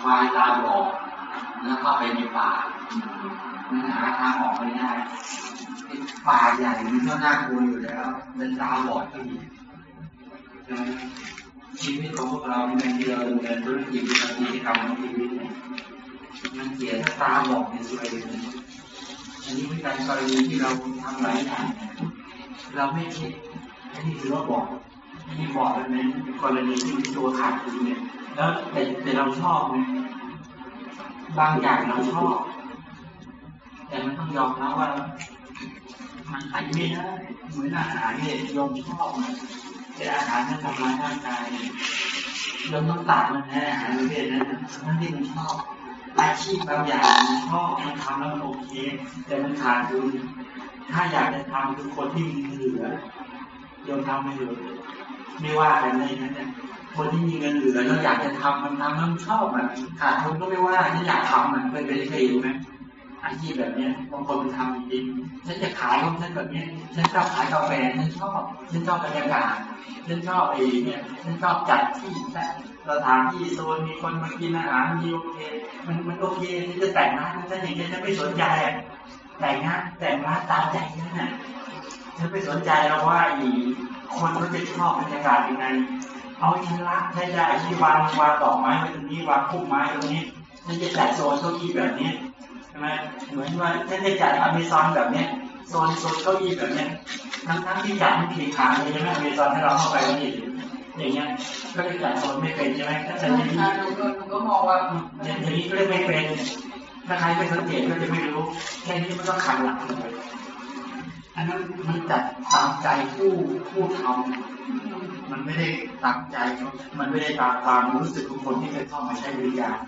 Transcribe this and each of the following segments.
ควายตาบอดแล้วก็ไปในป่ามันหาทางออกไม่ได้ป่าใหญ่มันก็น่ากลัวอยู่แล้วเป็นตาบอดก็มีชีวิตของพวกเราในที่เราดำเนินธุรกิจกิจกรรมของชีวิตมันเสียถ้าตาบอดในส่วนอันนี้เป็นการกรณีที่เราทำหลายอย่างเราไม่คิดอันนี้คือว่าบอกที่บอกแล้วนั้นกรณีที่ตัวขาดทุนเนี่ย แล้วแต่แต่เราชอบไงบางอย่างเราชอบ แต่มันต้องยอมรับว่า มันไปไม่ได้เหมือนอาหารเนี่ยยอมชอบนะแต่อาหารที่ทำร้ายร่างกายยอมต้องตัดมันแนะอาหารประเภทนั้นทั้งที่มันชอบอาชีพบางอย่างมันชอบมันทำแล้วมันโอเค แต่มันขาดทุนถ้าอยากจะทำคือคนที่มีเหลือยอมทำไม่เหลือ ไม่ว่ากันเลยนะเนี่ยคนที่มีเงินเหลือแล้วอยากจะทำมันทำมันชอบอะขาดทุนก็ไม่ว่าถ้าอยากทำมันเป็นไปได้เคยดูไหมอาชีพแบบเนี้ยบางคนมันทำจริงฉันจะขายของฉันแบบเนี้ยฉันชอบขายกาแฟฉันชอบฉันชอบบรรยากาศฉันชอบไอ้เนี่ยฉันชอบจัดที่สถานที่โซนมีคนมากินอาหารมีโอเค มันมันโอเคฉันจะแต่งร้านฉันอย่างนี้ฉันไม่สนใจแต่งงานแต่งร้านตามใจนั่นน่ะฉันไม่สนใจแล้วว่าอี คนเขาจะชอบบรรยากาศยังไง เอาฉันละใช้ได้ที่วางวางดอกไม้ไว้ตรงนี้วางพุ่มไม้ตรงนี้ฉันจะจัดโซนเก้าอี้แบบนี้ใช่ไหมเหมือนว่าฉันจะจัดอเมซอนแบบนี้โซนโซนเก้าอี้แบบนี้ทั้งทั้งที่จัดมันขีดขาเลยใช่ไหมอเมซอนให้เราเข้าไปไม่เห็นอย่างเงี้ยก็จะจัดโซนไม่เป็นใช่ไหมถ้าจะอย่างนี้ก็มองว่าอย่างนี้ก็เรียไม่เป็นถ้าใครไม่สังเกตก็จะไม่รู้แค่นี้มันก็ขัดหลักเลย อันนั้นมันจัดตามใจผู้ผู้ทำมันไม่ได้ตามใจ มันไม่ได้ตามความรู้สึกของคนที่เคยเข้ามาใช้บริการ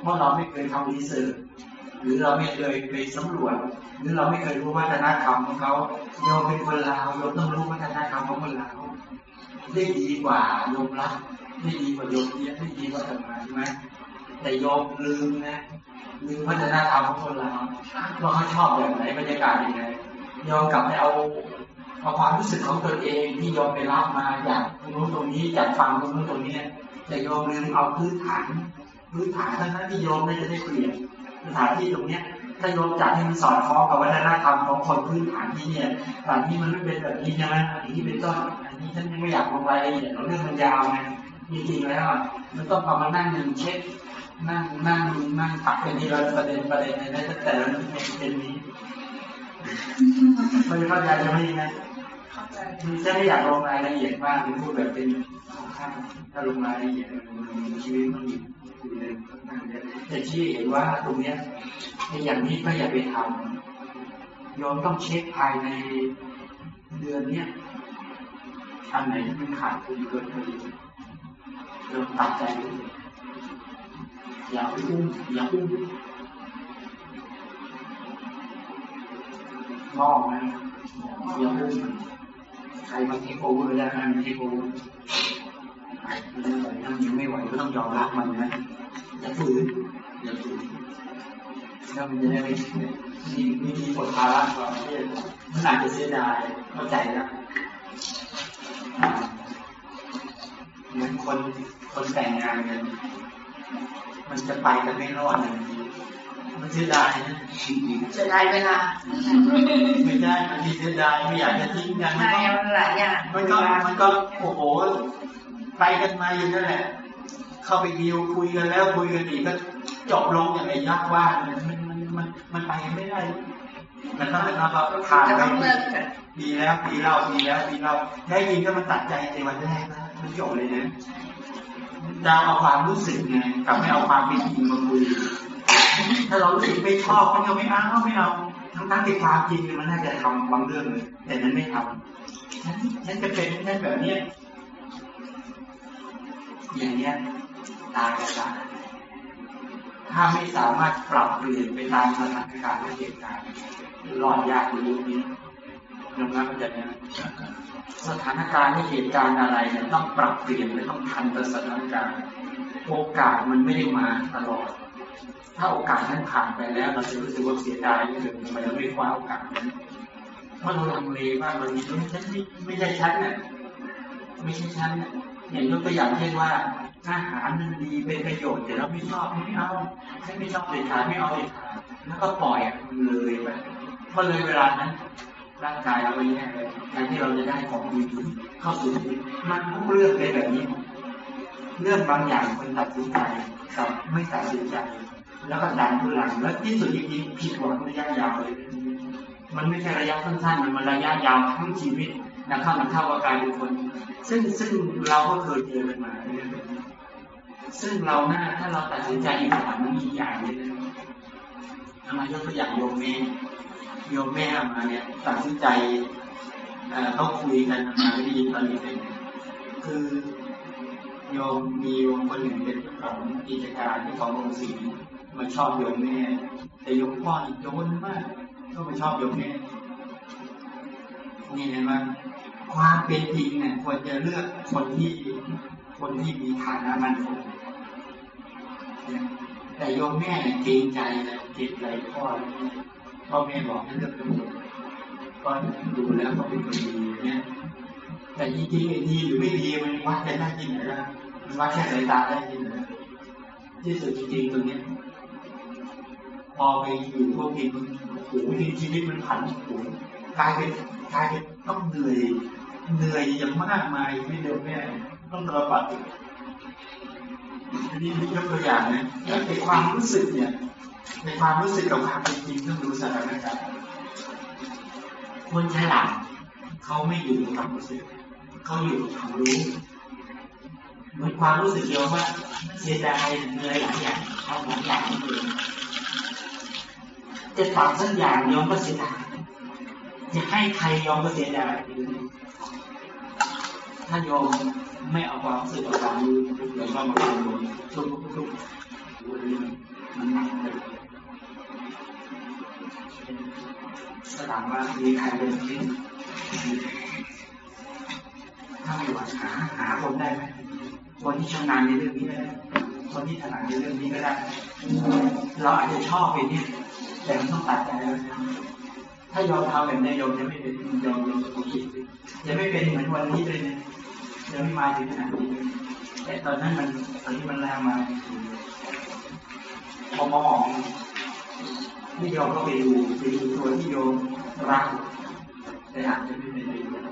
เพราะเราไม่เคยทำรีเสิร์ชหรือเราไม่เคยไปสำรวจ หรือเราไม่เคยรู้วัฒนธรรมของเขาโยมเป็นคนลาวโยมต้องรู้วัฒนธรรมของคนลาวได้ดีกว่าโยมรักได้ดีกว่าโยมเรียได้ดีกว่าธรรมะใช่ไหมแต่โยมลืมนะลืมวัฒนธรรมของคนลาวว่าเขาชอบแบบไหนบรรยากาศยังไง โยมกลับไปเอาเอาความรู้สึกของตัวเองที่โยมไปรับมาจากตรงนู้นตรงนี้จากฟังตรงนู้นตรงนี้แต่โยมลืมเอาพื้นฐานพื้นฐานทั้งนั้นที่โยมน่าจะได้เปลี่ยนสถานที่ตรงเนี้ยถ้าโยมจัดให้มันสอดคล้องกับวัฒนธรรมของคนพื้นฐานที่เนี่ยสถานที่มันไม่เป็นแบบนี้ใช่ไหมอันนี้เป็นต้นอันนี้ฉันยังไม่อยากลงรายละเอียดเรื่องมันยาวไงจริงๆแล้วมันต้องประมานั่งหนึ่งเช็คนั่งนั่งนั่งตักเป็นทีละประเด็นประเด็นในแต่ละเป็นนี้ มันเข้าใจจะไม่ยังไงจฉันไม่อยากลงรายละเอียดมากพูดแบบเป็นข้างถ้าลงรายละเอียดมันชีวิตมันอยู่ในค่อนข้าเยอะแต่ที่เห็นว่าตรงเนี้ยในอย่างนี้ก็อย่าไปทำโยมต้องเช็คภายในเดือนเนี้ยอันไหนที่มันขาดทุนเกินไปโยมตัดใจดูอย่าไปอุ้มอย่าอุ้ม มองนะอย่าอุ้มใครมาเทคโอเวอร์ได้นะเทคโอเวอร์มันไม่ไหวนะยังไม่ไหวก็ต้องยอมรับมันนะอย่าฝืนอย่าฝืนแล้วมันจะได้ไม่มีมีมีผลภาระต่อประเทศมันอาจจะเสียดายเข้าใจนะเหมือนคนคนแต่งงานกันมันจะไปกันไม่รอดเลย มันเสียดายนะจะได้เวลา ไม่ได้มันเสียดายไม่อยากจะทิ้งกันมันใช่ก็มันหลายอย่างมันก็มันก็โอ้โหไปกันมาอยู่นั่นแหละ เข้าไปดีลคุยกันแล้วคุยกันอีกก็จบลงอย่างไรยักษ์ว่ามันมันมันมันมันไปกันไม่ได้ มันต้องเราก็ผ่านจะไปต้องเลิกกันปีแล้วปีเล่าปีแล้วปีเล่าแท้จริงก็มันตัดใจในวันแรกนะมันจบเลยนะจะเอาความรู้สึกไงกับไม่เอาความเป็นจริงมาคุย ถ้าเรารู้สึกไม่ชอบมันก็ไม่เอาไม่เอาทั้งทั้งที่ความจริงมันน่าจะทำบางเรื่องเลยแต่นั้นไม่ทำฉันฉันจะเป็นฉันแบบเนี้ยอย่างเนี้ยตายกับตายถ้าไม่สามารถปรับเปลี่ยนไปตามสถานการณ์และเหตุการณ์รอดยากในยุคนี้ยอมรับมันจะเนี่ยสถานการณ์และเหตุการณ์อะไรเนี่ยต้องปรับเปลี่ยนและต้องทันต่อสถานการณ์ โอกาสมันไม่ได้มาตลอด ถ้าโอกาสนั้นผ่านไปแล้ว เราจะรู้สึกว่าเสียดายที่สุดทำไมเราไม่คว้าโอกาสนั้นเพราะเราลังเลว่ามันมีฉันไม่ไม่ใช่ฉันน่ะไม่ใช่ฉันน่ะอย่างยกตัวอย่างเช่นว่าอาหารมันดีเป็นประโยชน์แต่เราไม่ชอบไม่เอาฉันไม่ชอบเด็ดขาดไม่เอาเด็ดขาดแล้วก็ปล่อยมันเลยไปพอเลยเวลานั้นร่างกายเราไปแย่เลยแทนที่เราจะได้ของดีเข้าสู่มันทุกเรื่องเป็นแบบนี้ เรื่องบางอย่างคนตัดสินใจกับไม่ตัดสินใจ แล้วก็ดันทุลังแล้วที่สุดจริงๆผิดหวังระยะยาวเลยมันไม่ใช่ระยะสั้นๆ มันระยะยาวทั้งชีวิตนะครับมันเข้ากับกายเป็นคน ซึ่งซึ่งเราก็เคยเจอกันมาเรื่องแบบนี้ซึ่งเราหน้าถ้าเราตัดสินใจอีกอย่งมันมีอย่างนึงเอามายกตัวอย่างโยมแม่โยมแม่มาเนี่ยตัดสินใจเอ่อเขาคุยกันมาไม่ได้ยินตอนนี้เป็นคือ โยมมีโยมคนหนึ่งเป็นของกิจการที่ของโรงสีมาชอบโยมแม่แต่โยมพ่อนี่โจนมากก็ไม่ชอบโยมแม่นี่เห็นไหมความเป็นจริงเนี่ยควรจะเลือกคนที่คนที่มีฐานะมั่นคงแต่โยมแม่เนี่ยเกรงใจเลยเกรงใจพ่อพ่อแม่บอกให้เลือกคนก็ดูแล้วก็เป็นคนดีเนี่ย แต่จริงๆไอ้ดีหรือไม่ดีมันวัดได้ที่ไหนล่ะมันวัดแค่สายตาได้ที่ไหนที่สุดจริงๆตรงนี้ พอไปอยู่พวกนี้มันโอ้โหชีวิตมันผันโผวนกลายเป็นกลายเป็นต้องเหนื่อยเหนื่อยอย่างมากมายไม่เดียวแม่ต้องระบาดนนี้ยกตัวอย่างนะในความรู้สึกเนี่ย ในความรู้สึกกับความเป็นจริงต้องดูสถานการณ์คนฉลาดเขาไม่อยู่กับความรู้สึก เขาอยู่กับความรู้เหมือนความรู้สึกเดียวว่าเสียดายเหนื่อยหลายอย่างเอาหลายอย่างนี่เองจะตัดสักอย่างยอมก็เสียดายจะให้ใครยอมก็เสียดายถ้ายอมไม่เอาความรู้สึกเอาความรู้เดี๋ยวก็มาเป็นลมทุกทุกทุกมันหนักเลยสถามว่ามีใครเป็นที่ ถ้าไม่หวังหาหาคนได้ไหมคนที่ชำนาญในเรื่องนี้ได้คนที่ถนัดในเรื่องนี้ก็ได้ เราอาจจะชอบเป็นเนี่ยแต่มันต้องตัดใจแล้วถ้ายอมทำแบบนี้ยอมจะไม่เป็นยอมยอมจะคิดจะไม่เป็นเหมือนวันนี้เลยเนี่ยยังไม่มาถึงขนาดนี้แต่ตอนนั้นมันตอนที่มันแรงมาพอมองที่ยอมก็ไปดูไปดูตัวที่โยมรักแต่อาจจะไม่เป็นป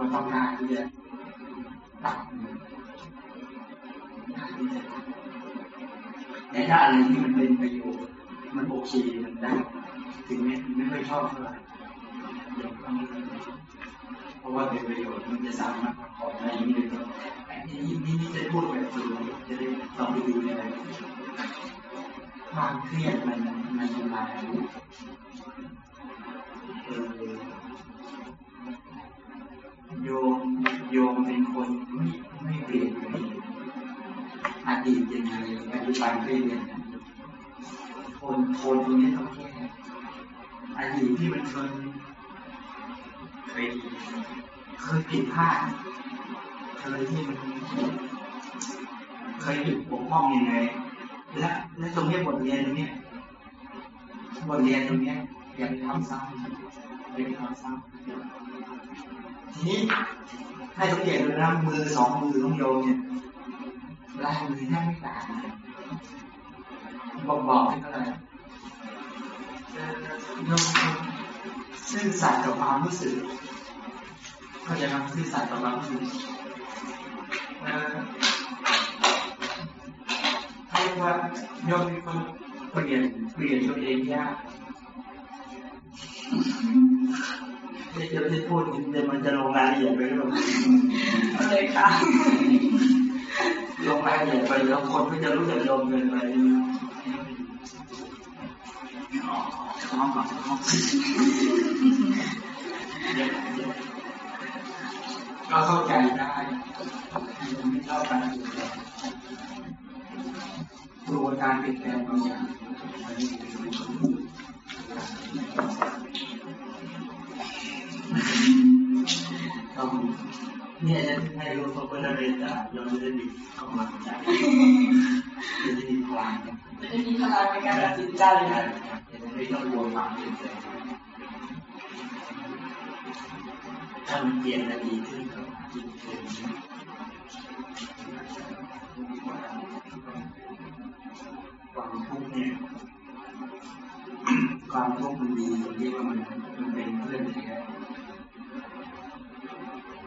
ระโยชน์เราต้องการที่จะตัดแต่ถ้าอะไรที่มันเป็นประโยชน์ มันโอเคมันได้ ถึงแม้ไม่ค่อยชอบเท่าไหร่ยอมต้องเพราะว่าเป็นประโยชน์มันจะสามารถขอได้ยิ่งเลยแต่ที่นี่นี่จะพูดแบบสื่อจะได้ลองไปดูในอะไรความเครียดมันมันทำลายเออ โยมโยมเป็นคนไม่ไม่เปลี่ยนไปอดีตยังไงปัจจุบันก็ยังทนทนตรงนี้ต้องแก้อดีตที่มันเคยเคยเคยผิดพลาดเคยที่มันเคยหยุดปกป้องยังไงและและตรงนี้บทเรียนตรงนี้บทเรียนตรงนี้อย่าไปทำซ้ำอย่าไปทำซ้ำ นี้ให้สังเกตดูนะมือสองมือของโยมเนี่ยลายมือแทบไม่ต่างบอกบอกให้เท่าไหร่โยมซื่อสัตย์กับความรู้สึกเขาจะทำซื่อสัตย์กับความรู้สึกเรียกว่าโยมเป็นคนเปลี่ยนเปลี่ยนตัวเองยาก จะจะจะพูดจะมันจะลงรายละเอียดไปหรือเปล่าเลยค่ะลงรายละเอียดไปแล้วคนก็จะรู้จักโยมเกินไปท้องก่อนท้องก็เข้าใจได้ไม่ชอบการเปลี่ยนแปลงกลัวการเปลี่ยนแปลงบางอย่าง ต้องเนี่ยจะให้รู้ตัวเพื่อนเรียนจากยอมจะดีกำลังใจจะได้มีพลังจะมีพลังในการตัดสินใจนะครับจะไม่ต้องกลัวความเปลี่ยนแปลงถ้ามันเปลี่ยนจะดีขึ้นก็จริงความทุกข์เนี่ยความทุกข์มันดีตรงที่ว่ามันมันเป็นเพื่อนแท้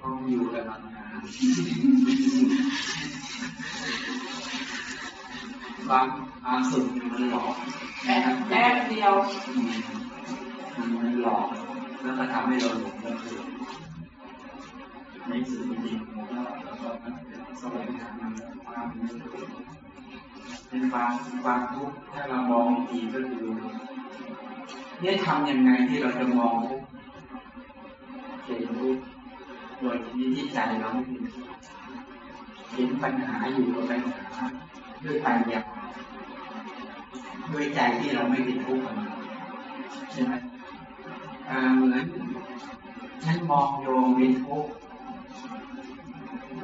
เพราะอยู่กับเรานานความความสุขมันหลอกแป๊บแป๊บเดียวมันหลอกแล้วก็ทำให้เราหลงแล้วคือในสุดจริงๆผมก็แล้วก็แสวงหามความไม่ถูกเป็นความความทุกข์ถ้าเรามองดีก็คือเนี่ยทำยังไงที่เราจะมองทุกข์เห็นทุกข์ โดยที่ที่ใจเราไม่มีเห็นปัญหาอยู่กับปัญหาด้วยปัญญาด้วยใจที่เราไม่เป็นทุกข์กันใช่ไหมอ่าเหมือนฉันมองโยมเป็นทุกข์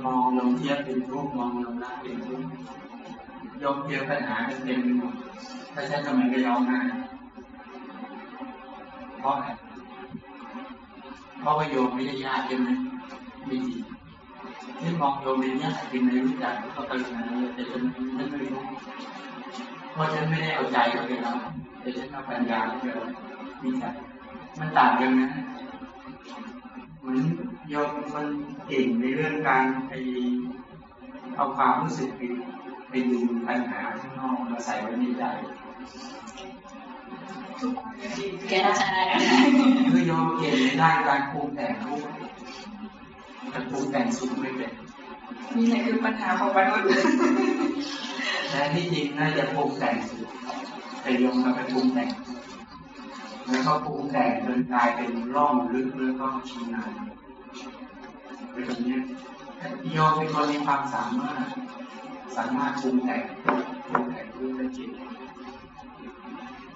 มองโยมเทียบเป็นทุกข์มองโยมรักเป็นทุกข์โยมเทียบปัญหาเป็นเต็มไปหมดถ้าฉันทำไมไปร้องไห้เพราะอะไรเพราะว่าโยมไม่ได้ญาติใช่ไหม ม่จริงฉันมองโยมเป็นญาติเป็นในรู้จักก็กรุณาแต่ฉันฉันไม่รู้เพราะฉันไม่ได้เอาใจเข้าไปแล้วแต่ฉันเอาปัญญาเข้าไปแล้วนี่ใช่มันต่างกันนะเหมือนโยมมันเก่งในเรื่องการไปเอาความรู้สึกไปไปดูปัญหาข้างนอกมาใส่ไว้ในใจทุกคนจริงแกน่าจะได้นะคือโยมเก่งในด้านการปรุงแต่งรูป แต่ปรุงแต่งสุขไม่เป็นนี่แหละคือปัญหาของมนุษย์แต่ที่จริงน่าจะปรุงแต่งสุขแต่โยมมาไปปรุงแต่งแล้วก็ปรุงแต่งจนกลายเป็นร่องลึกแล้วก็ชินานไปตรงเนี้ยโยมเป็นคนมีความสามารถ สามารถปรุงแต่งปรุงแต่งรูปและจิต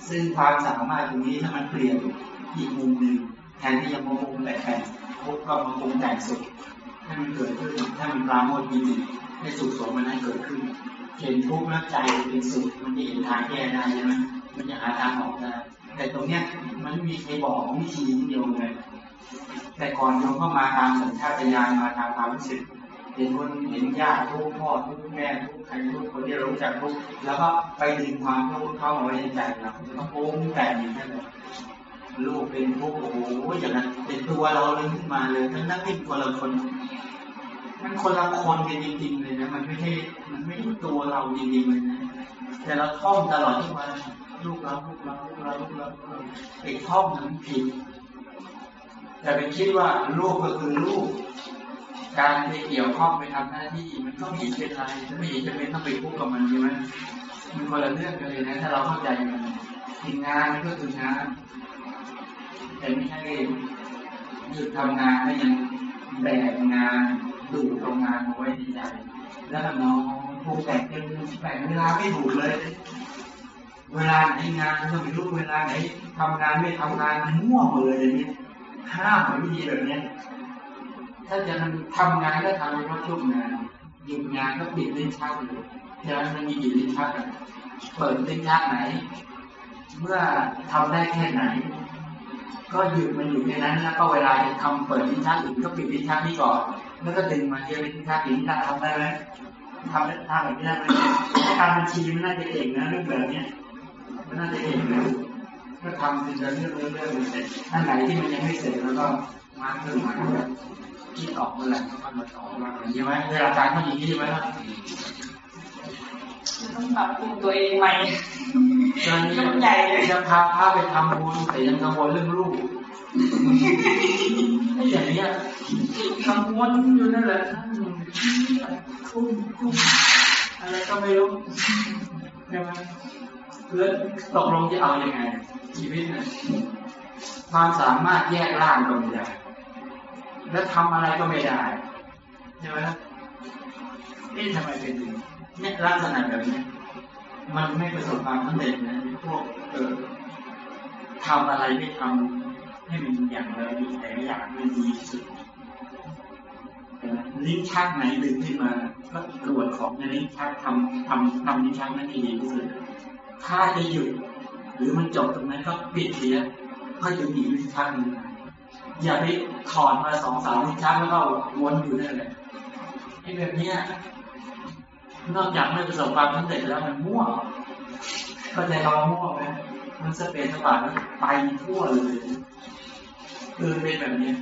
ซึ่งความสามารถตรงนี้ถ้ามันเปลี่ยนอีกมุมหนึ่งแทนที่จะมาปรุงแต่งทุกก็มาปรุงแต่งสุข ให้มันเกิดขึ้นให้มันปราโมทย์จริงๆให้สุขสมมันนั้เกิดขึ้น เห็นทุกข์แล้วใจเป็นสุขมันจะเห็นทางแก้ได้ใช่ไหมมันจะหาทางออกได้แต่ตรงเนี้ยมันไม่มีใครบอกวิธีเดียวเลยแต่ก่อนโยมก็มาทางสัญชาตญาณมาทางความรู้สึกเห็นคนเห็นญาติทุกพ่อทุกแม่ทุกใครทุกคนที่รู้จักทุกแล้วก็ไปดึงความทุกข์เข้ามาไว้ในใจเราแล้วก็โป้งแต่งอย่างนั้นเลย ลูกเป็นทุกข์โอ้โหอย่างนั้นเป็นตัวเราเลยขึ้นมาเลยทั้งนั้นเป็นคนละคนมันคนละคนกันจริงๆเลยนะมันไม่ใช่มันไม่ใช่ตัวเราจริงๆเลยนะแต่เราท่องตลอดทุกวันลูกเราลูกเราลูกเราลูกเราลูกเราไอ้ท่องนั้นผิดแต่ไปคิดว่าลูกก็คือลูก การไปเกี่ยวข้องไปทำหน้าที่มันก็ไม่เห็นเป็นไรไม่เห็นจะเป็นต้องไปทุกข์กับมันใช่ไหมมันคนละเรื่องกันเลยนะ ถ้าเราเข้าใจมันงานก็คืองาน แต่ไม่ใช่หยุดทำงานก็ยังแบกงานดูตรงงานเอาไว้ในใจแล้วน้องผูกแต่งจนแบ่งเวลาไม่ถูกเลย เวลาไหนงานก็ไม่รู้เวลาไหนทำงานไม่ทำงานมันมั่วหมดเลยอย่างนี้ห้ามวิธีแบบเนี้ยถ้าจะทำงานก็ทำเฉพาะช่วงงานหยุดงานก็ปิดลิ้นชักเลยฉะนั้นมันมีกี่ลิ้นชักเปิดลิ้นชักไหน เมื่อทำได้แค่ไหน ก็หยุดมันอยู่แค่นั้น แล้วก็เวลาจะทำเปิดลิ้นชักอื่นก็ปิดลิ้นชักนี้ก่อน แล้วก็ดึงมาเยอะลิ้นชักลิ้นชักทำได้ไหมทำได้ทำแบบนี้ได้ไหมการบัญชีมันน่าจะเก่งนะเรื่องแบบเนี้ยมันน่าจะเก่งนะก็ทำเป็นเรื่องเรื่องเรื่องเสร็จอันไหนที่มันยังไม่เสร็จแล้วก็มาเพิ่มมาคิดออกเมื่อไหร่ก็มาต่อมาใช่ไหมเวลาการเขาอย่างนี้ใช่ไหมล่ะต้องปรับปรุงตัวเองใหม่ ยกใหญ่เลยจะพาพาไปทำบุญแต่ยังกังวลเรื่องลูกไอ้อย่างเนี้ยกังวลอยู่นั่นแหละคุ้มคุ้มอะไรก็ไม่รู้ใช่ไหมแล้วตกลงจะเอาอยัางไง ชีวิตเนี่ยความสามารถแยกร่างก็ไม่ได้ แล้วทำอะไรก็ไม่ได้ใช่ไหมนี่ทำไมเป็นอย่างนี้เนี่ยลักษณะแบบนี้ มันไม่ประสบความสำเร็จนะพวกเออทำอะไรไม่ทำให้มันอย่างไรดีแต่อย่างมันดีสุดลิ้นชักไหนดึงขึ้นมาก็ตรวจของในลิ้นชักทำทำทำลิ้นชักนั้นให้ดีที่สุดถ้าจะหยุดหรือมันจบตรงนั้นก็ปิดเสียก็จะมีลิ้นชักหนึ่งอย่าไปถอดมาสองสามลิ้นชักแล้วก็วนอยู่นั่นแหละไอ้แบบเนี้ย นอกจากไม่ประสบความสำเร็จแล้วมันมั่วก็ใจเรามั่วไหมมันสเปรย์สปาแล้วไปทั่วเลยคือเป็นแบบนี้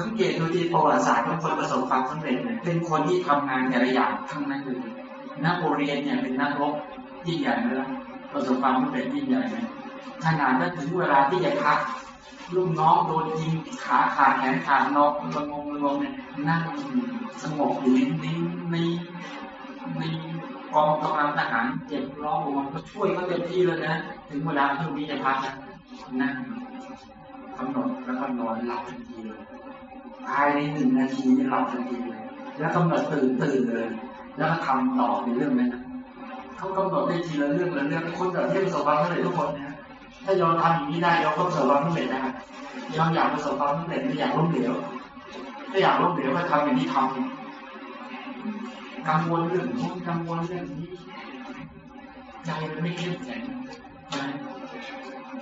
สังเกตดูที่ประวัติศาสตร์ของคนประสบความสำเร็จเนี่ยเป็นคนที่ทำงานแต่ละอย่างทั้งนั้นเลยนักเรียนเนี่ยเป็นนักรบยิ่งใหญ่แล้วประสบความสำเร็จยิ่งใหญ่เลยขนาดถ้าถึงเวลาที่จะพัก ลูกน้องโดนยิงขาขาดแขนขาดนอกระงงระงงเนี่ยนั่งสงบอยู่ในในในกองกำลังทหารเจ็บร้องโอยก็ช่วยเขาเต็มที่เลยนะ ถึงเวลาช่วงนี้จะพักนะนั่งกำหนดแล้วก็นอนหลับทันทีเลยภายในหนึ่งนาทีหลับทันทีเลยแล้วกำหนดตื่นตื่นเลย แล้วก็ทำต่อในเรื่องนั้นเขากำหนดได้ทีละเรื่องละเรื่องคนแบบที่ประสบควาเร็จทุกคนนะ ถ้ายอมทำอย่างนี้ได้ยอมก็ประสบความสำเร็จได้ยอมอยากประสบความสำเร็จไม่อยากล้มเหลวถ้าอยากล้มเหลวก็ทำอย่างที่ทำกังวลเรื่องนู้นกังวลเรื่องนี้ใจมันไม่เข้มแข็งนะ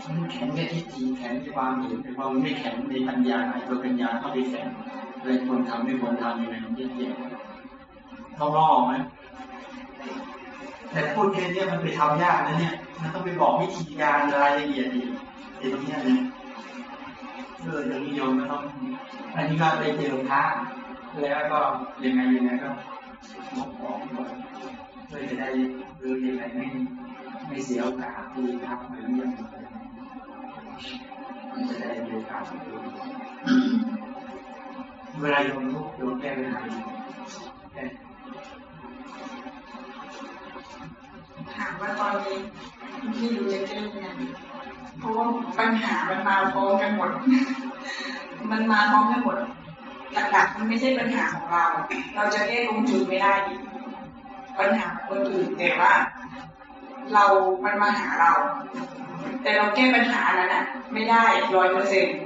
มันแข็งแค่ที่จีแข็งในความเห็นแต่ว่ามันไม่แข็งในปัญญาไอ้ตัวปัญญาเข้าไปแข็งเลยควรทำไม่ควรทำยังไงมันแย่ๆต้องรอไหม แต่พูดแค่นี้มันไปทำยากนะเนี่ย มันต้องไปบอกวิธีการรายละเอียดอีกไอ้ตรงนี้นะเอออย่างนิยมก็ต้อง อันนี้ก็ไปเจอพระแล้วก็ยังไงยังไงก็บอกบอกเพื่อจะได้เออยังไงไม่ไม่เสียโอกาสที่พระมาเยี่ยมมันจะได้มีโอกาสเวลาโยมทุกโยมแก้ปัญหา ว่าตอนนี้พี่รู้จะแก้ยังไงเพราะว่าปัญหามันมาพร้อมกันหมด มันมาพร้อมกันหมดหลักๆมันไม่ใช่ปัญหาของเรา เราจะแก้ตรงจุดไม่ได้ปัญหาคนอื่นแต่ว่า เรามันมาหาเรา แต่เราแก้ปัญหานั้นน่ะ ไม่ได้ร้อยเปอร์เซ็นต์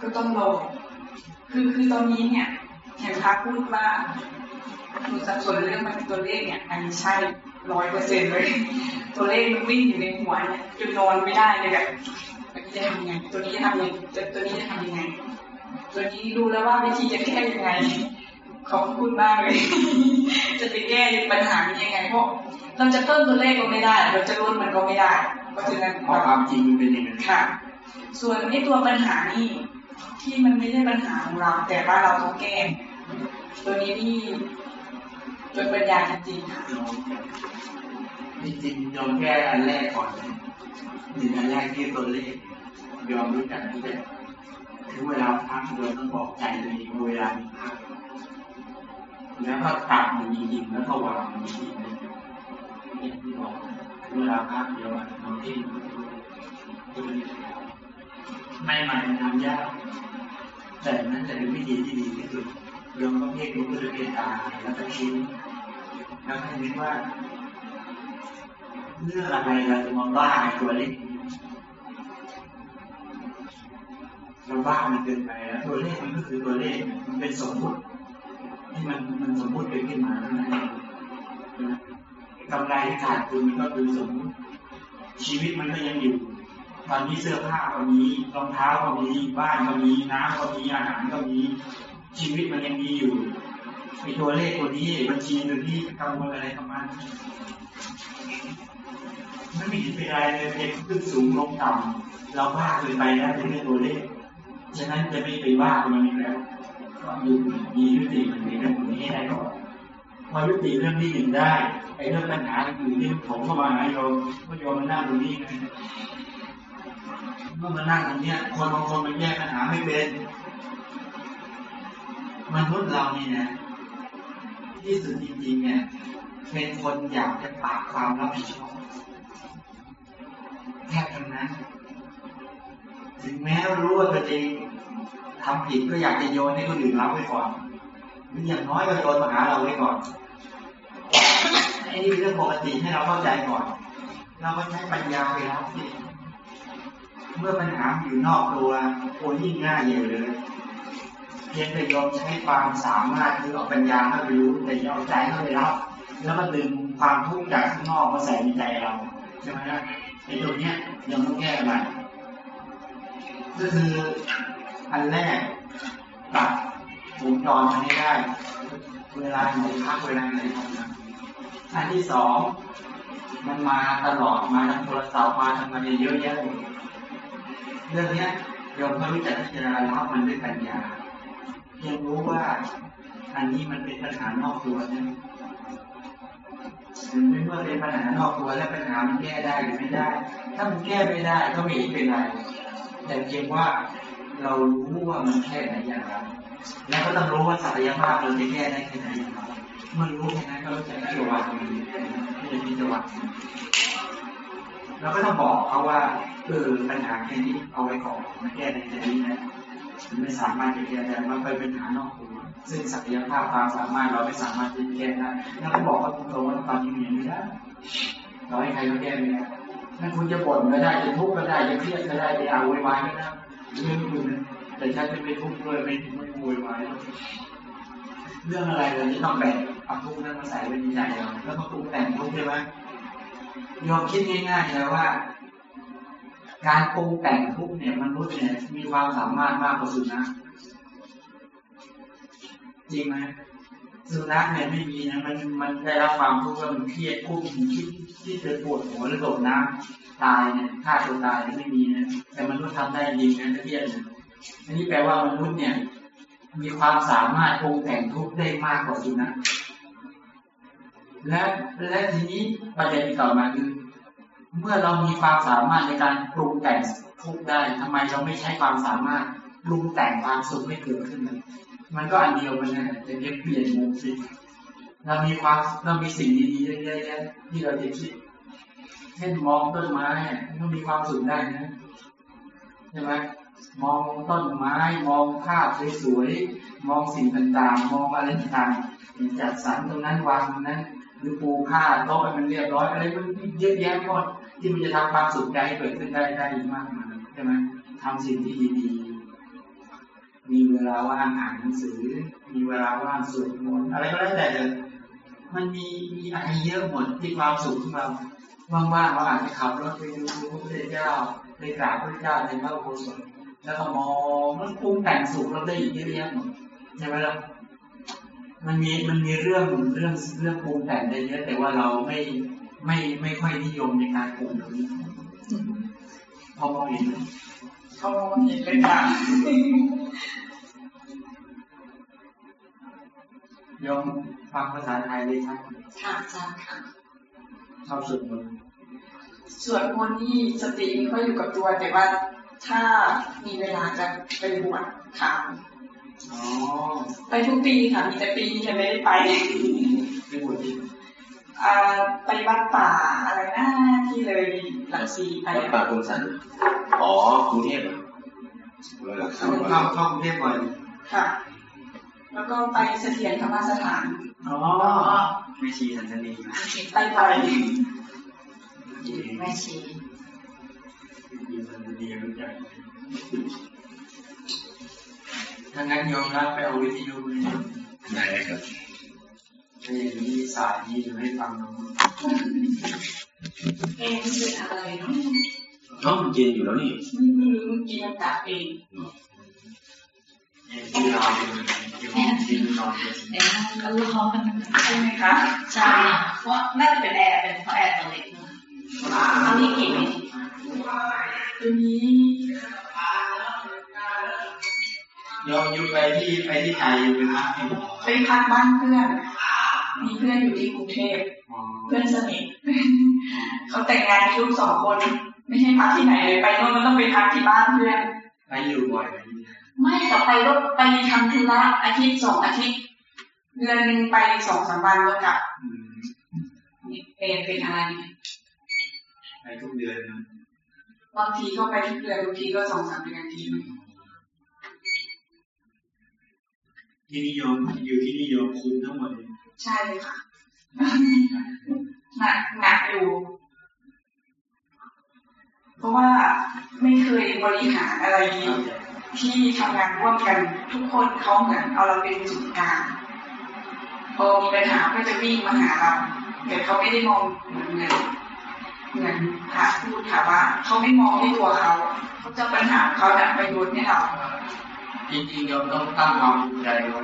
ก็ต้องรอคือคือตอนนี้เนี่ยเห็นพักพูดว่า ดูสัดส่วนเรื่องมันเป็นตัวเลขเนี่ยอันนี้ใช่ร้อยเปอร์เซ็นต์เลย ตัวเลขมันวิ่งอยู่ในหัวเนี่ยจนนอนไม่ได้เลยแบบจะทำยังไงตัวนี้จะทำยังไงจะตัวนี้จะทำยังไง ตัวนี้รู้แล้วว่าวิธีจะแก้ยังไง ขอบคุณมากเลย จะไปแก้ปัญหานี้ยังไงเพราะเราจะเพิ่มตัวเลขก็ไม่ได้ เราจะลดมันก็ไม่ได้เพราะฉะนั้นเพราะความจริงมันเป็นอย่างนั้นค่ะ ส่วนไอ้ตัวปัญหานี่ที่มันไม่ใช่ปัญหาของเรา แต่ว่าเราต้องแก้ตัวนี้นี่ จนปัญญาจริงๆค่ะนี่จริงยอมแก้อันแรกก่อนหนึ่งอันแรกที่ตัวเลขยอมรู้จักที่จะถึงเวลาพักโดยต้องบอกใจตัวเองเวลามีพักแล้วก็ตัดมันจริงๆแล้วก็วางมันจริงๆอย่างที่บอกเวลาพักเดี๋ยวมันทำที่ไม่ใหม่มันทำยากแต่นั้นจะเป็นวิธีที่ดีที่สุด ยมก็เพ่งรู้ด้วยเมตตาแล้วก็คิดแล้วให้นึกว่าเรื่องอะไรเราจะมาบ้าในตัวเลขเราบ้ามันเกินไปแล้วตัวเลขมันก็คือตัวเลขมันเป็นสมมุติที่มันมันสมมุติเกิดขึ้นมาเท่านั้นเองนะกำไรที่ขาดทุนมันก็คือสมมุติ ชีวิตมันก็ยังอยู่ ตอนนี้เสื้อผ้าก็มีรองเท้าก็มีบ้านก็มีน้ำก็มีอาหารก็มี ชีวิตมันยังมีอยู่ไอตัวเลขตัวนี้บัญชีตัวนี้กังวลอะไรกับมันไม่มีเป็นอะไรเลยเพียขึ้นสูงลงต่ำเราบ้าเกินไปแล้วเป็นเรื่องตัวเลขฉะนั้นจะไม่ไปบ้ามันอีกแล้วก็อยู่มียุติมันในเรื่องนี้ให้ได้ก่อนพอยุติเรื่องที่หนึ่งได้ไอ้เรื่องปัญหาอื่นที่ผมเข้ามาหาโยมก็โยมมันนั่งตรงนี้ไงเมื่อมานั่งตรงเนี้ยคนบางคนมันแยกปัญหาไม่เป็น มนุษย์เรานี่นะที่สุดจริงๆเนี่ยเป็นคนอยากจะตัดความรับผิดชอบแค่ทั้งนั้นถึงแม้รู้ว่าตัวเองทำผิดก็อยากจะโยนให้คนอื่นรับไว้ก่อนหรืออย่างน้อยก็โยนมาหาเราไว้ก่อนไอ้นี่เป็นเรื่องปกติให้เราเข้าใจก่อน เราก็ใช้ปัญญาไปรับสิเมื่อปัญหาอยู่นอกตัวโอ้ยิ่งง่ายใหญ่เลย เพียงแต่ยอมใช้ความสามารถคือเอาปัญญาเข้าไปรู้แต่ยอมใจเข้าไปรับแล้วก็ดึงความทุกข์จากข้างนอกมาใส่ในใจเราใช่ไหมล่ะไอ้ตัวเนี้ยยังต้องแก้อะไรก็คืออันแรกตัดวงจรอันนี้ได้ เวลาไหนพักเวลาไหนทำงานอันที่สองมันมาตลอดมาทางโทรศัพท์มาทำงานเยอะแยะเลยเรื่องเนี้ยโยมก็รู้จักพิจารณารับมันด้วยปัญญา เพียงรู้ว่าอันนี้มันเป็นปัญหานอกตัวใช่ไหมถึงเมื่อเป็นปัญหานอกตัวแล้วปัญหามันแก้ได้หรือไม่ได้ ถ้ามันแก้ไม่ได้ก็ไม่เป็นไร แต่เพียงว่าเรารู้ว่ามันแค่ไหนอย่างไรแล้วก็ต้องรู้ว่าศักยภาพเราจะแก้ได้แค่ไหนเมื่อรู้แค่นั้นก็รู้จักที่จะวางมันที่จะที่จะวางเราก็ต้องบอกเขาว่าเออปัญหาแค่นี้เอาไว้ก่อนมาแก้ในแค่นี้นะ ไม่สามารถจะแก้ได้มันเป็นปัญหานอกตัวซึ่งศักยภาพความสามารถเราไม่สามารถที่จะแก้ได้แล้วก็บอกว่าตรงๆว่าตอนนี้มันยังไม่ได้เราให้ใครก็แก้ไม่ได้นั่นคุณจะบ่นก็ได้จะทุกข์ก็ได้จะเครียดก็ได้จะเอาไว้ไว้ก็ได้เรื่องคุณนะแต่ฉันจะไม่ทุกข์ด้วยไม่ไม่โวยวายเรื่องอะไรเราจะต้องแบ่งเอาทุกข์นั้นมาใส่ไว้ในใจเราแล้วก็ปรุงแต่งทุกข์ใช่ไหมยอมคิดง่ายๆเลยว่า การปรุงแต่งทุกเนี่ยมนุษย์เนี่ยมีความสามารถมากกว่าสุนัขจริงไหมสุนัขเนี่ยไม่มีนะมันมันได้รับความทุกข์แล้วมันเครียดกุ้มคิดที่จะปวดหัวหรือตกน้ำตายเนี่ยฆ่าตัวตายไม่มีนะแต่มนุษย์ทำได้จริงนะเครียดนี่ยอันนี้แปลว่ามนุษย์เนี่ย มีความสามารถปรุงแต่งทุกข์ได้มากกว่าสุนัขและและทีนี้ประเด็นต่อมาคือ เมื่อเรามีความสามารถในการปรุงแต่งทุกได้ทำไมเราไม่ใช้ความสามารถปรุงแต่งความสุขให้เกิดขึ้นเลยมันก็อันเดียวกันนะแต่เพียงเปลี่ยนมุมคิดเรามีความเรามีสิ่งดีๆเยอะแยะที่เราจะคิดเช่นมองต้นไม้มันมีความสุขได้นะใช่ไหมมองต้นไม้ มองภาพสวยๆมองสิ่งต่างๆ มองอะไรต่างๆจัดสรรตรงนั้นวางตรงนั้นหรือปูผ้าโต๊ะให้มันเรียบร้อยอะไรมันเยอะแยะหมด ที่มันจะทำความสุขใจเกิดขึ้นได้ได้อีมากมายใช่ไหมทำสิ่งที่ดีๆมีเวลาว่างอ่านหนังสือ มีเวลาว่างสวดมนต์อะไรก็แล้วแต่เลยมันมีมีอะไรเยอะหมดที่ความสุขของเราว่างๆเราอาจจะขับรถไปดูพระพุทธเจ้าไปกราบพระพุทธเจ้าในพระโบสถแล้วก็มองมันปรุงแต่งสุขเราได้อีกเยอะแยะหมดใช่ไหมล่ะมันมีมันมีเรื่องเรื่องเรื่องปรุงแต่งได้เยอะแต่ว่าเราไม่ ไม่ไม่ค่อยนิยมในการปรุงแบบนี้พอมองเห็นไหมเขาเห็นเลยค่ะยอมฟังภาษาไทยได้ชัดค่ะอาจารย์ค่ะชอบสุดเลยส่วนคนที่สติไม่ค่อยอยู่กับตัวแต่ว่าถ้ามีเวลาจะไปบวชค่ะอ๋อไปทุกปีค่ะ มีแต่ปีที่จะไม่ได้ไปไม่บวชที่อ่า ไปวัดป่าอะไรนะที่เลยหลังสีไปวัดป่าคมสันอ๋อกรุงเทพเหรอเออหลักสาเข้ามเข้าเข้ากรุงเทพบ่อยค่ะ แล้วก็ไปเสถียรธรรมสถานอ๋อไม่ชีสันสนีนะไปไปแม่ชีชีสันสนีรู้จักถ้างั้นโยมรับไปเอาวิทยุเลยได้ครับ ถ้าอย่างนี้สายนี้จะให้ฟังเนาะเองเป็นอะไรเนาะเอ้ามันเย็นอยู่แล้วนี่ไม่ไม่รู้เมื่อกี้มันตัดเองที่นอนที่นอนแอร์ก็ร้อนใช่ไหมคะใช่เพราะน่าจะเป็นแอร์เป็นเพราะแอร์ตัวเล็กนะอันนี้กี่เมตรตัวนี้โยมอยู่ไปที่ไปที่ไทยอยู่เป็นพักที่ไปพักบ้านเพื่อน มีเพื่อนอยู่ที่กรุงเทพอ๋อเพื่อนสนิทเขาแต่งงานมีลูกสองคน ไม่ให้พักที่ไหนเลยไปโน่นก็ต้องไปพักที่บ้านเพื่อนไปอยู่บ่อยไหมไม่แต่ไปรถไปทำธุระอาทิตย์สองอาทิตย์เดือนหนึ่งไปสองสามวันก็กลับอืมเป็นเป็นอะไรไปทุกเดือนนะบางทีก็ไปทุกเดือนบางทีก็สองสามเดือนทีนึงที่นิยมอยู่ที่นิยมคุมทั้งหมดเลย ใช่เลยค่ะหนักหนักอยู่ เพราะว่าไม่เคยบริหารอะไรที่ทำงานร่วมกันทุกคนเขาเหมือนเอาเราเป็นจุดกลางพอมีปัญหาก็จะวิ่งมาหาเราแต่เขาไม่ได้มองเหมือนเงินเหมือนพระพูดค่ะว่าเขาไม่มองที่ตัวเขาเขาจะปัญหาเขาเนี่ยไปโยนให้เรา จริงๆโยมต้องตั้งความภูมิใจไว้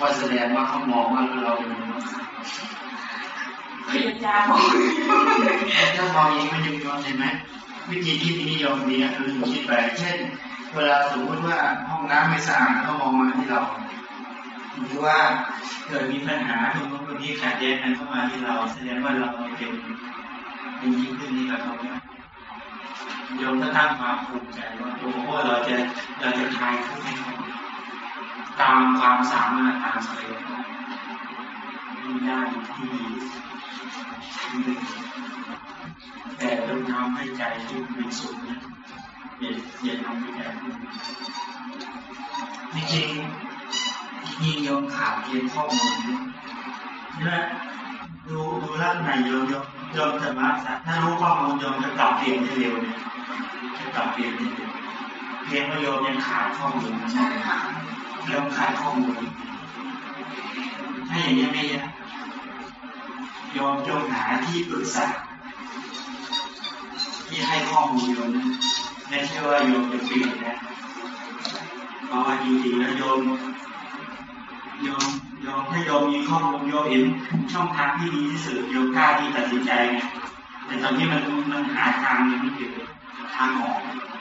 ว่าแสดงว่าเขามองว่าเราเป็นมนุษย์พยายามมองถ้ามองเองมันยังยอมเห็นไหมวิธีคิดที่นิยมนี้คือคิดไปเช่น เวลาสมมติว่าห้องน้ำไม่สะอาดเขามองมาที่เราหรือว่าเกิดมีปัญหาตรงนู้นตรงนี้ขัดแย้งกันเข้ามาที่เรา แสดงว่าเราเป็นเป็นยิ่งขึ้นนี่กับเขาเนี่ย โยมก็ตั้งความภูมิใจว่าโอ้โหเราจะเราจะทายทุกข์ตามความสามารถตามศักยภาพมีได้ที่ดีแต่ต้องทำให้ใจที่เป็นสุขนะอย่าอย่าทำให้ใจทุกข์จริงยิ่งโยมขาดเพียงข้อมูลนะ ดูดูร่างในโยมโยมโยมจะมาถ้ารู้ข้อมูลโยมจะปรับเปลี่ยนได้เร็วเนี่ยจะปรับเปลี่ยนได้เร็วเพียงว่าโยมยังขาดข้อมูลใช่ค่ะโยมขาดข้อมูลถ้าอย่างนี้ไม่ยากโยมจงหาที่ปรึกษาที่ให้ข้อมูลโยมนะไม่ใช่ว่าโยมจะเปลี่ยนนะเพราะว่าจริงๆแล้วโยม โยมโยมถ้าโยมมีข้อมูลโยมเห็นช่องทางที่ดีที่สุดโยมกล้าที่ตัดสินใจไงแต่ตอนนี้มันมันหาทางยังไม่เจอทางออก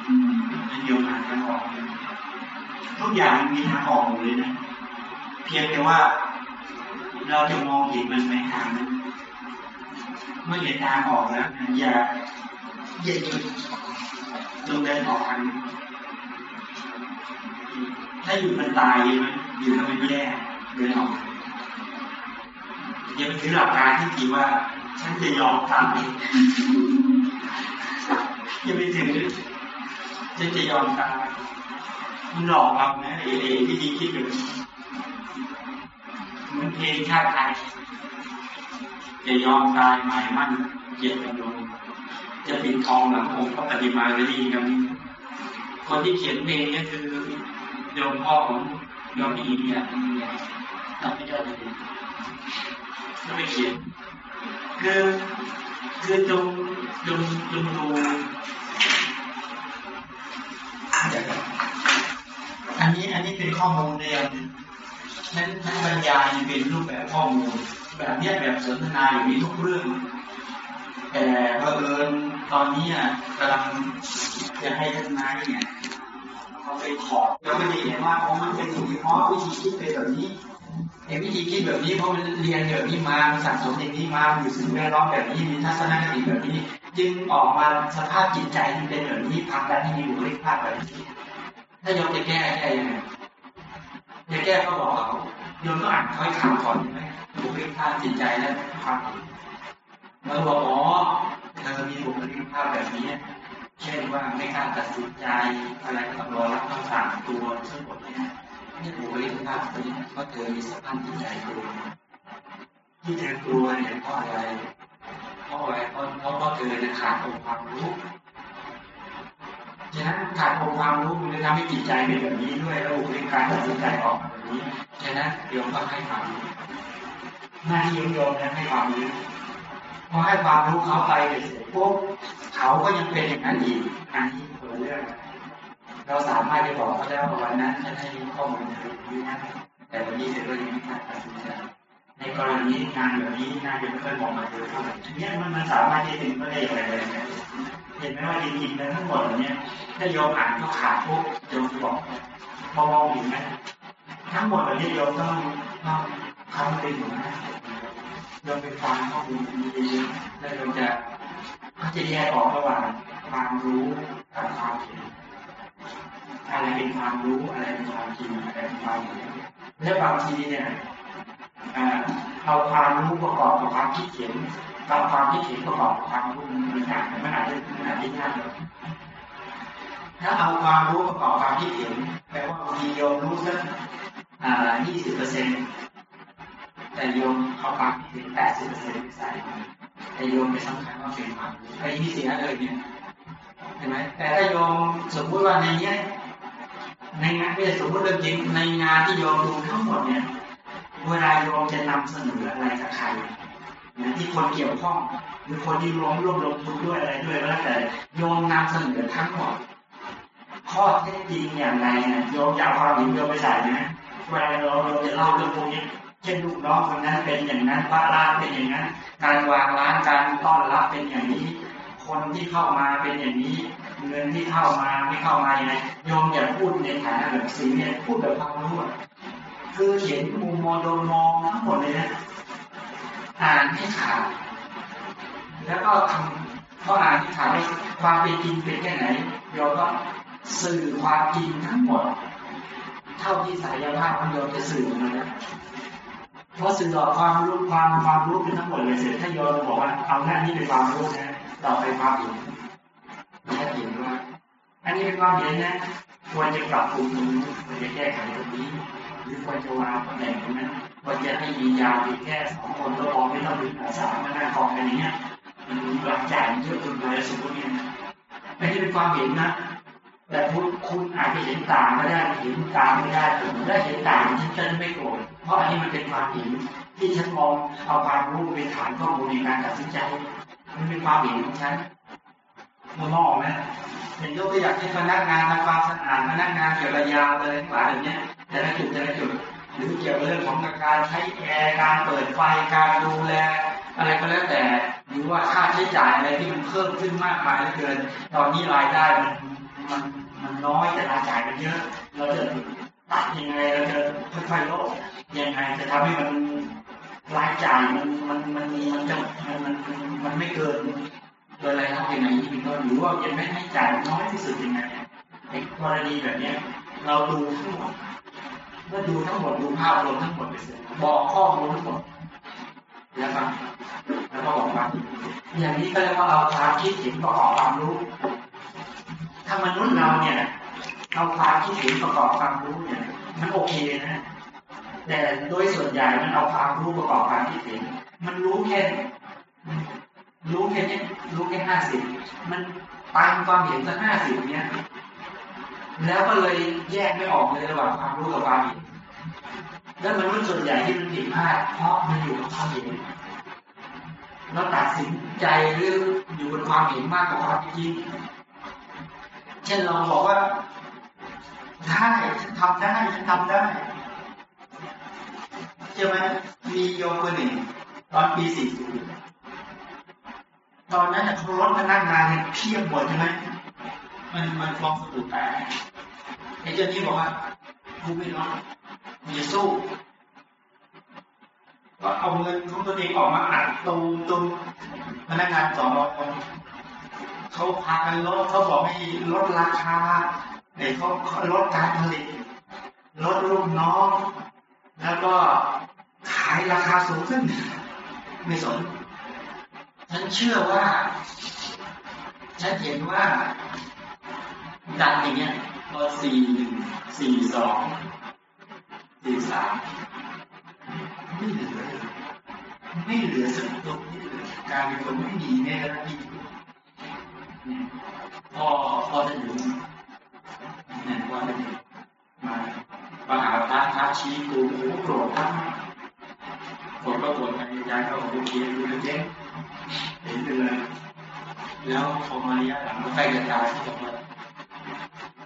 อืมมันโยมหาทางออกทุกอย่างมันมีทางออกหมดเลยนะเพียงแต่ว่าเราจะมองเห็นมันในทางนั้นเมื่อเห็นทางออกแล้วนะอย่าอย่าหยุดจงเดินออกทางถ้าหยุดมันตายใช่ไหมหยุดแล้วมันแย่ เดินออกอย่าไปถือหลักการที่คิดว่า ฉันจะยอมตายอย่าไปถือฉันจะยอมตายมันหลอกเรานะไอ้ไอ้วิธีคิดแบบนี้เหมือนเพลงชาติไทยจะยอมตายหมายมั่นเกียรติกันลงจะปิดทองหลังองค์พระปฏิมาและดีกันคนที่เขียนเพลงนี่คือโยมพ่อของโยมอีเนี่ย ทำไม่ได้เลยก็ไม่เขียนคือคือจงจงจงดูเดี๋ยวอนอันนี้อันนี้เป็นข้อมูลในอย่างนั้นนั้นบรรยายเป็นรูปแบบข้อมูล แบบเนี้ยแบบสนทนาอยู่นี้ทุกเรื่อง แต่เผอิญตอนนี้อะกำลังจะให้ท่านนายเนี่ยเขาไปขอแล้วก็จะเห็นว่าอ๋อมันเป็นอย่งนี้เพราะวิธีคิดเป็นแบบนี้ ไอ้วิธีคิดแบบนี้เพราะมันเรียนแบบนี้มามันสั่งสมอย่างนี้มาอยู่สิ่งแวดล้อมแบบนี้มีทัศนคติแบบนี้ จึงออกมาสภาพจิตใจที่เป็นแบบนี้พักดันที่มีบุคลิกภาพแบบนี้ถ้ายมจะแก้แก้ยังไงจะแก้ก็บอกเขาโยมต้องอ่านค่อยคำก่อนใช่ไหมบุคลิกภาพจิตใจและความเห็นแล้วบอกอ๋อเธอมีบุคลิกภาพแบบนี้เช่นว่าไม่กล้าตัดสินใจอะไรก็ต้องรอรับคำสั่งตัวทั้งหมดเนี่ย นี่บุคลิกภาพตัวนี้เพราะเธอมีสภาพจิตใจกลัวที่เธอกลัวเนี่ยเพราะอะไรเพราะอะไรเพราะเพราะเพราะเธอจะขาดองค์ความรู้ฉะนั้นขาดองค์ความรู้มันจะทำให้จิตใจเป็นแบบนี้ด้วยแล้วบุคลิการตัดสินใจออกแบบนี้ฉะนั้นโยมต้องให้ความรู้หน้าที่โยมโยมนะให้ความรู้พอให้ความรู้เขาไปเสร็จปุ๊บเขาก็ยังเป็นอย่างนั้นอีกอันนี้คนเรื่อง เราสามารถไปบอกเขาได้ว่าวันนั้นฉันให้ข้อมูลเธออย่างนี้นะแต่วันนี้เธอก็ยังไม่กล้ตัดสินใจในกรณีงานแบบนี้งานจะไม่ค่อยบอกมาเธอเท่าไหร่ทีนี้มันมันสามารถที่จะเป็นก็ได้อย่างไรเลยนะเห็นไหมว่าจริงๆแล้วทั้งหมดเหล่านี้ถ้าโยมอ่านเขาขาดปุ๊บโยมบอกมองมองเห็นไหมทั้งหมดเหล่านี้โยมต้องต้องทำเป็นหัวหน้าโยมไปฟังข้อมูลดีๆแล้วโยมจะก็จะแยกออกระหว่างความรู้กับความเห็น อะไรเป็นความรู้อะไรเป็นความจริงอะไรเป็นความเห็นและบางทีเนี่ยเอาความรู้ประกอบกับความคิดเห็นเอาความคิดเห็นประกอบกับความรู้มันต่างกันมันอาจจะมันอาจจะยากเลยถ้าเอาความรู้ประกอบความคิดเห็นแปลว่าบางทีโยมรู้สักยี่สิบเปอร์เซ็นต์แต่โยมเอาความคิดเห็นแปดสิบเปอร์เซ็นต์ใส่แต่โยมไปสำคัญว่าเป็นความรู้ไอ้ที่เสียเลยเนี่ยเห็นไหมแต่ถ้าโยมสมมุติว่าในเนี้ย ในงานไม่ใช่สมมติเรื่องจริงในงานที่โยมดูทั้งหมดเนี่ยเวลาโยมจะนำเสนออะไรกับใครนะที่คนเกี่ยวข้องหรือคนที่ร่วมร่วมลงทุนด้วยอะไรด้วยก็แล้วแต่โยมนำเสนอทั้งหมดข้อเท็จจริงอย่างไรนะโยมจะเอาความเห็นโยมไปใส่นะเวลาเราเราจะเล่าเรื่องพวกนี้เช่นลูกน้องคนนั้นเป็นอย่างนั้นพระร้านเป็นอย่างนั้น การวางร้านการต้อนรับเป็นอย่างนี้ คนที่เข้ามาเป็นอย่างนี้ เงินที่เข้ามาไม่เข้ามาย่างไรโยมอย่าพูดในฐานะแบบสีเนี่ยพูดแบบความรู้อะคือเห็นมุมมองโดนมองทั้งหมดเลยนะอ่านให้ขาดแล้วก็ทำก็อ่านให้ขาดความเป็นจริงเป็นแค่ไหนโยมก็สื่อความจริงทั้งหมด เท่าที่สายภาพของโยมจะสื่อออกมาแล้วเพราะสื่อต่อความรู้ความความรู้เป็นทั้งหมดเลยเสร็จถ้าโยมบอกว่าเอาหน้านี้เป็นความรู้นะต่อไปความเห็น แค่เห็นว่าอันนี้เป็นความเห็นนะควรจะปรับปรุงตรงนี้ควรจะแก้ไขตรงนี้ หรือควรจะวางตำแหน่งตรงนั้นควรจะให้มียาวเพียงแค่สองคนก็พอไม่ต้องถึงสามมาหน้ากองกันอย่างเงี้ยมันหลักจ่ายเยอะจนไปสมมติเนี่ยอันนี้เป็นความเห็นนะแต่คุณคุณอาจจะเห็นต่างก็ได้เห็นต่างไม่ได้ผมได้เห็นต่างฉันฉันไม่โกรธเพราะอันนี้มันเป็นความเห็นที่ฉันมองเอาความรู้เป็นฐานข้อมูลในการตัดสินใจมันเป็นความเห็นของฉัน มามองนะเห็นยกตัวอย่างที่พนักงานทำความสะอาดพนักงานเกี่ยวกับยาอะไรทั้งหลายอย่างเนี้ยแต่ละจุดแต่ละจุดหรือเกี่ยวกับเรื่องของการใช้แอร์การเปิดไฟการดูแล อะไรก็แล้วแต่หรือว่าค่าใช้จ่ายอะไรที่มันเพิ่มขึ้นมากมายเหลือเกิน ตอนนี้รายได้มันมันมันน้อยแต่รายจ่ายมันเยอะเราจะตัดยังไงเราจะค่อยๆลดยังไงจะทำให้มันรายจ่ายมันมันมันมันจะมันมันมันไม่เกิน โดยรายรับยังไงที่เป็นต้นหรือว่ายังไม่ให้จ่ายน้อยที่สุดยังไงในกรณีแบบเนี้ยเราดูทั้งหมดเมื่อดูทั้งหมดดูภาพรวมทั้งหมดไปเสร็จบอกข้อมูลทั้งหมดแล้วก็แล้วก็บอกว่าอย่างนี้ก็เรียกว่าเอาความคิดเห็นประกอบความรู้ถ้ามนุษย์เราเนี่ยเอาความคิดเห็นประกอบความรู้เนี่ยมันโอเคนะ แต่โดยส่วนใหญ่มันเอาความรู้ประกอบความคิดเห็น มันรู้แค่ รู้แค่นี้รู้แค่ห้าสิบมันตามความเห็นสักห้าสิบเนี่ยแล้วก็เลยแยกไม่ออกเลยระหว่างความรู้กับความเห็นแล้วมนุษย์ส่วนใหญ่ที่มันผิดพลาดเพราะมันอยู่กับความเห็นเราตัดสินใจหรืออยู่บนความเห็นมากกว่าความจริงเช่นเราบอกว่าได้ฉันทำได้ฉันทำได้ใช่ไหมมีโยมคนหนึ่งตอนปีสี่สิบ ตอนนั้นเขาลดพนักงานเนี่ยเพียบหมดใช่ไหมมันมันฟองสบู่แตกไอ้เจ้านี่บอกว่ากูไม่ลดมึงจะสู้ก็เอาเงินของตัวเองออกมาอัดตรงตรงพนักงานสองร้อยคนเขาพากันลดเขาบอกให้ลดราคาเด็กเขาเขาลดการผลิต ลดลูกน้อง แล้วก็ขายราคาสูงขึ้น ไม่สน ฉันเชื่อว่า ฉันเห็นว่าดันอย่างเงี้ยพอสี่หนึ่งสี่สองสี่สามไม่เหลือเลยไม่เหลือสักตัวไม่เหลือการเป็นคนไม่ดีแน่แล้วพี่พอพอจะอยู่เนี่ยพอจะอยู่มามาหาพระพระชี้กูโอ้โกรธมากโกรธก็โกรธกันย้ายก็โอเคดูเลยเจ๊เห็ นไปเลย แล้วพอมาระยะหลังใกล้จะตายที่บอกว่า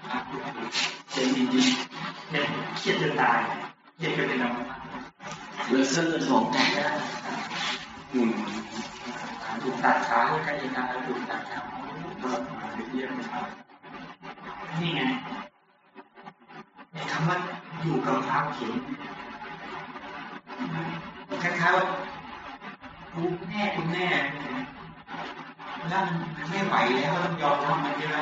พระพูดถูกเจ๊จริงๆเนี่ยเครียดจะตายเครียดจะเป็นอะไรเลเซอร์สองแต่ได้อืมถูกตัดขาใกล้จะตายถูกตัดขาก็มาเยี่ยมครับนี่ไงในคำว่าอยู่กับพระเขียนคล้ายๆว่าคุณแม่คุณแม่ แล้วมันไม่ไหวแล้วต้องยอมรับมันใช่ไหม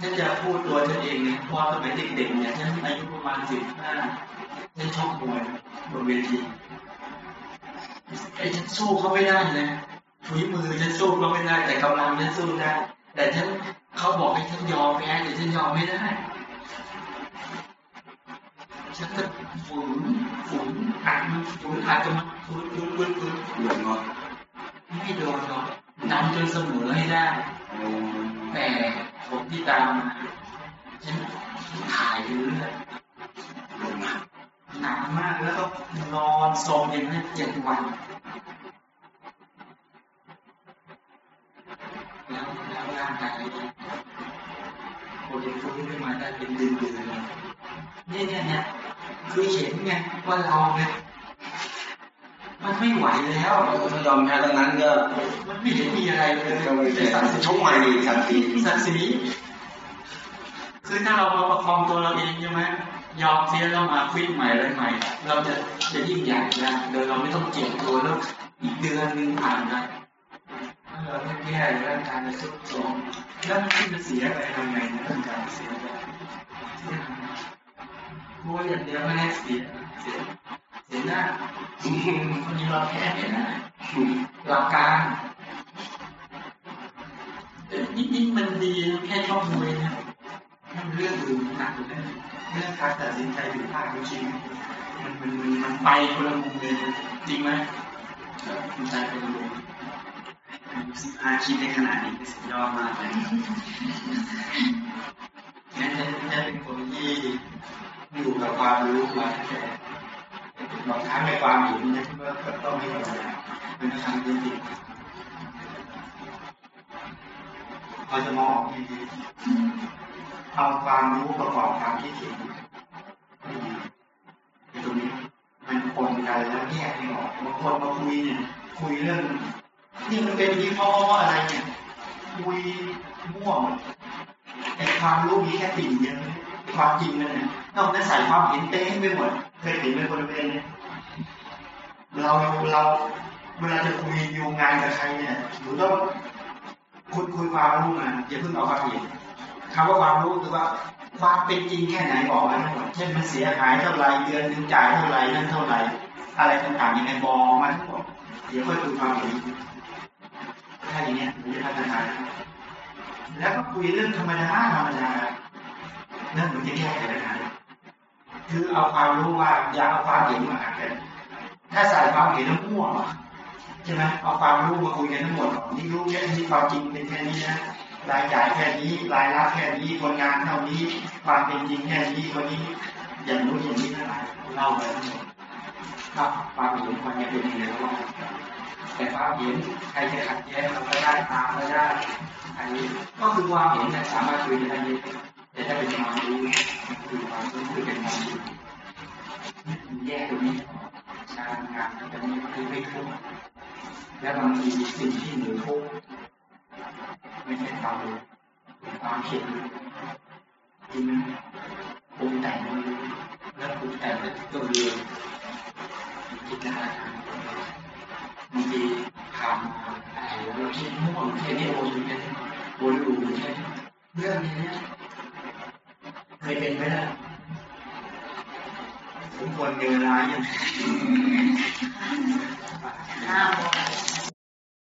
ฉันจะพูดตัวฉันเองเนี่ยพราะว่าสมัยเด็กๆเนี่ยฉันอายุประมาณสิบห้าฉันชอบมวยบนเวทีไอ้ฉันสู้เขาไม่ได้เลยถุยมือฉันสู้เขาไม่ได้ แต่กำลังฉันสู้ได้ แต่ฉันเขาบอกให้ฉันยอมแพ้แต่ฉันยอมไม่ได้ฉันก็ฝืนฝืน อัดมันฝืนอัดจนมันฝืนฝืนฝืนฝืนเหมือนว่าไม่โดนหรอกนำจนเสมอให้ได้แต่ผลที่ตามฉันถ่ายไปเรื่อยหนักมากแล้วก็นอนสมอย่างนั้นเจ็ดวันแล้วแล้วร่างกายโอจะฟื้นขึ้นมาได้เป็นเดือนเดือนเนี่ยเนี่ยเนี่ย คือเห็นไงว่าเราเนี่ยมันไม่ไหวแล้วถ้ายอมแพ้ตรงนั้นก็มันไม่เห็นมีอะไรเลยก็ไม่แต่ได้สัตว์ชกใหม่อีกสักทีศักดิ์ศรีคือถ้าเรามาประคองตัวเราเองใช่ไหมยอมเสียแล้วมาควิดใหม่อะไรใหม่ เราจะจะยิ่งใหญ่ได้โดยเราไม่ต้องเจ็บตัวแล้วอีกเดือนหนึงผ่านไปถ้าเราไม่แก้ร่างกายจะสุดโทรมแล้วมันจะเสียไปทำไงนะร่างกายเสียไป เสียโอ้ยอย่างเดียวไม่ได้เสียเสียเสียหน้าคนนี้เราแพ้เนี่ยนะหลักการนิดนิดๆมันดีนะแค่ชอบมวยนะมันเรื่องอื่นหนักกว่านั้นเรื่องการตัดสินใจผิดพลาดจริงๆมันมันมันมันไปคนละมุมเลยนะจริงไหมมันใจคนละมุมอาคิดได้ขนาดนี้สุดยอดมากเลยงั้นจะจะเป็นคนที่ อยู่กับความรู้มาแต่บางครั้งในความเห็นนะที่ว่าต้องไม่ธรรมดาเป็นทางจริงเราจะมองออกดีๆเอาความรู้ประกอบความคิดเห็นไม่ดีในตรงนี้มันปนกันแล้วแยกไม่ออกบางคนมาคุยเนี่ยคุยเรื่องนี่มันเป็นอย่างนี้เพราะอะไรเนี่ยคุยมั่วหมดแต่ความรู้มีแค่ติ่งเดียวความจริงนั่นแหละ นอกนั้นใส่ความเห็นเต้ไปหมดเคยเห็นเป็นคนเป็นเนี่ยเราเราเวลาจะคุยยงงานกับใครเนี่ยหนูต้องคุณคุยความรู้มาอย่าเพิ่งเอาความเห็นคำว่าความรู้คือว่าความเป็นจริงแค่ไหนบอกมาทั้งหมดเช่นมันเสียหายเท่าไรเดือนหนึ่งจ่ายเท่าไรนั่นเท่าไหรอะไรต่างๆยังไงบอกมาทั้งหมดเดี๋ยวค่อยคุยความเห็นถ้าอย่างเนี้ยมันจะพัฒนาแล้วก็คุยเรื่องธรรมดาธรรมดานั่นมันจะแก้ไขปัญหา คือเอาความรู้ว่าอย่าเอาความเห็นมาหักกันถ้าใส่ความเห็นแล้วมั่วใช่ไหมเอาความรู้มาคุยกันทั้งหมดนี่รู้แค่นี้ความจริงเป็นแค่นี้นะรายจ่ายแค่นี้รายรับแค่นี้คนงานเท่านี้ความเป็นจริงแค่นี้คนนี้ อย่างนู้อย่างนี้ทั้งหลายเล่าไปทั้งหมดครับความเห็นมันจะเป็นยังไงว่าแต่ความเห็นใครจะขัดแย้งเราก็ได้ตามก็ได้อันนี้ก็คือความเห็นแต่สามารถคุยได้เยอะ ถ้าเป็นความรู้คือความรู้คือเป็นความริงแยกตรงนี้ออกการงานจะไม่ไม่ไม่ทุกข์และบางทีสิ่งที่หนูทุกข์ไม่ใช่ความรู้ความเห็นจริงปรุงแต่งมันรู้แล้วปรุงแต่งแล้วตัวเองจิตนาการบางทีทำอะไรเราคิดม่วงแค่นี้โอ้ยเป็นโอ้ยดูแค่เรื่องนี้ ใครเป็นไหมล่ะทุกคนเนร้าอย่างห้าโมง